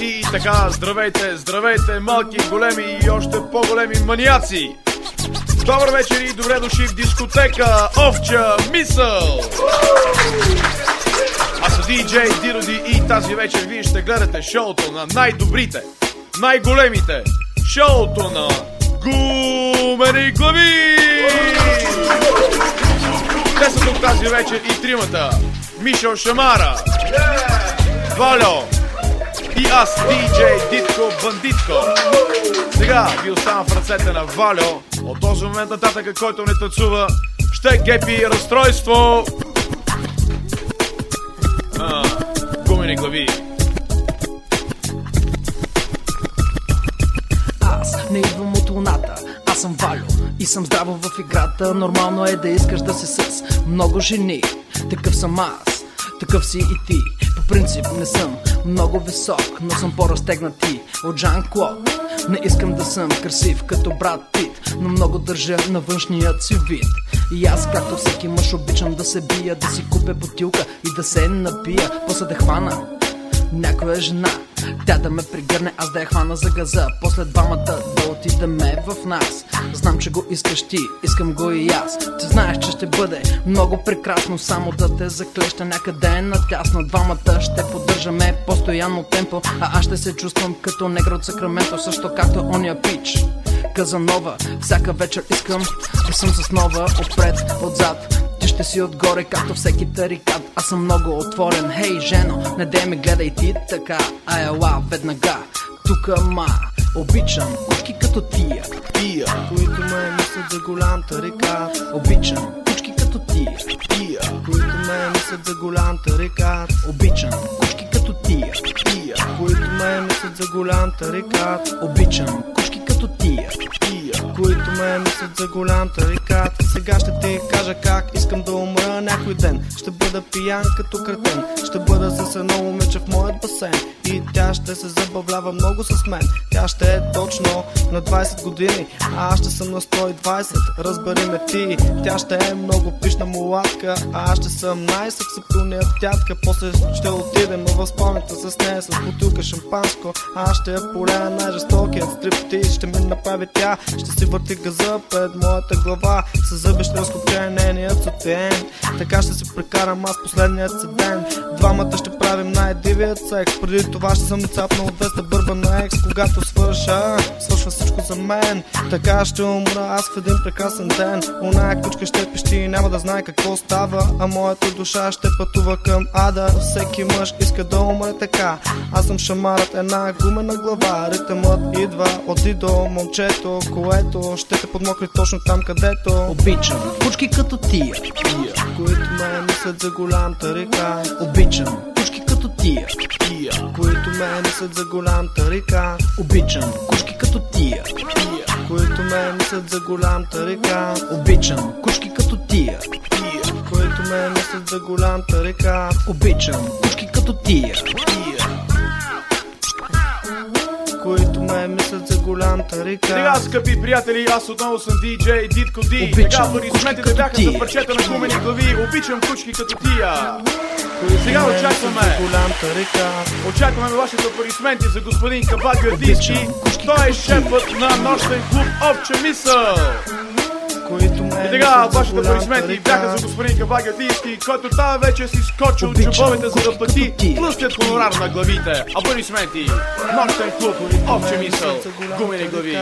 И така, здравейте, здравейте, малки, големи и още по-големи маниаци! Добър вечер и добре дошли в дискотека Овча Мисъл! Аз съм диджей Дироди и тази вечер вие ще гледате шоуто на най-добрите, най-големите, шоуто на Гумени глави! Те са тук тази вечер и тримата. Мишо Шамара, Валю и аз, диджей Дитко Бандитко. Сега ви оставам в ръцете на Валю. От този момент нататък, който не танцува, ще гепи разстройство. А, гумени глави. Аз не идвам от луната, аз съм Валю и съм здраво в играта. Нормално е да искаш да си с много жени. Такъв съм аз, такъв си и ти. По принцип не съм много висок, но съм по-разтегнат ти от Жан Клод. Не искам да съм красив като брат Пит, но много държа на външният си вид. И аз, както всеки мъж, обичам да се бия, да си купя бутилка и да се напия, после да хвана някоя жена Тя да ме пригърне, аз да я хвана за газа. После двамата да отидеме в нас. Знам, че го искаш ти, искам го и аз. Ти знаеш, че ще бъде много прекрасно Само да те заклеща някъде натясно. Двамата ще поддържаме постоянно темпо А аз ще се чувствам като негр от Сакраменто Също както ония пич. Казанова Всяка вечер искам да съм с нова Отпред, отзад ще си отгоре, както всеки тарикат. Аз съм много отворен, хей жено Не дей ме гледай ти така. А ела веднага, тука ма Обичам кучки като тия. Тия, които ме мислят за голям тарикат. Обичам кучки като тия. Тия, които ме мислят за голям тарикат. Обичам кучки като тия. Тия, които ме мислят за голям тарикат. Обичам кучки като тия. Тия. които ме мислят за голям тарикат Сега ще ти кажа как искам да умра. Някой ден Ще бъда пиян като кретен Ще бъда с едно момиче в моят басейн. И тя ще се забавлява много с мен. Тя ще е точно на 20 години А аз ще съм на 120 Разбери ме ти Тя ще е много пишна мулатка А аз ще съм най-сексапилният тятка. После ще отидем в спомента с нея С бутилка шампанско. А аз ще я поля най-жестокият стриптиз. Ще ме направи тя Ще си върти газа пред моята глава С зъби ще разкопче нейният сутен Така ще се прекарам аз последният си ден Двамата ще правим най-дивият секс. Преди това ще съм цапнал 200 бърба на екс. Когато свърша, свършва всичко за мен. Така ще умра аз в един прекрасен ден. Оная кучка ще пищи и няма да знае какво става. А моята душа ще пътува към ада. Всеки мъж иска да умре така. Аз съм шамарът, една гумена глава. Ритъмът идва от и до момчето Което ще те подмокри точно там където Обичам. кучки като тия. Които ме мислят за голям тарикат Обичам. Кучки като тия ме мислят за голям тарикат Обичам кучки като тия. Които ме мислят за голям тарикат Обичам кучки като тия. Които ме мислят за голям тарикат Обичам кучки като тия ме мислят за голям тарикат Сега, скъпи приятели, аз отново съм диджей Дитко Ди. Обичам аплодисментите кучки бяха за парчета на гумени глави. Обичам кучки като тия. Сега очакваме. за голям тарикат Очакваме вашите аплодисменти за господин Кабагио Диски. Той е шефът на нощен клуб Овча Мисъл. И така, вашите аплодисменти бяха за господин Кабагио Диски, който тази вече си скочил от джобовете за да плати плъстият хонорар на главите. Аплодисменти. Нощен клуб Овча Мисъл. Гумени глави.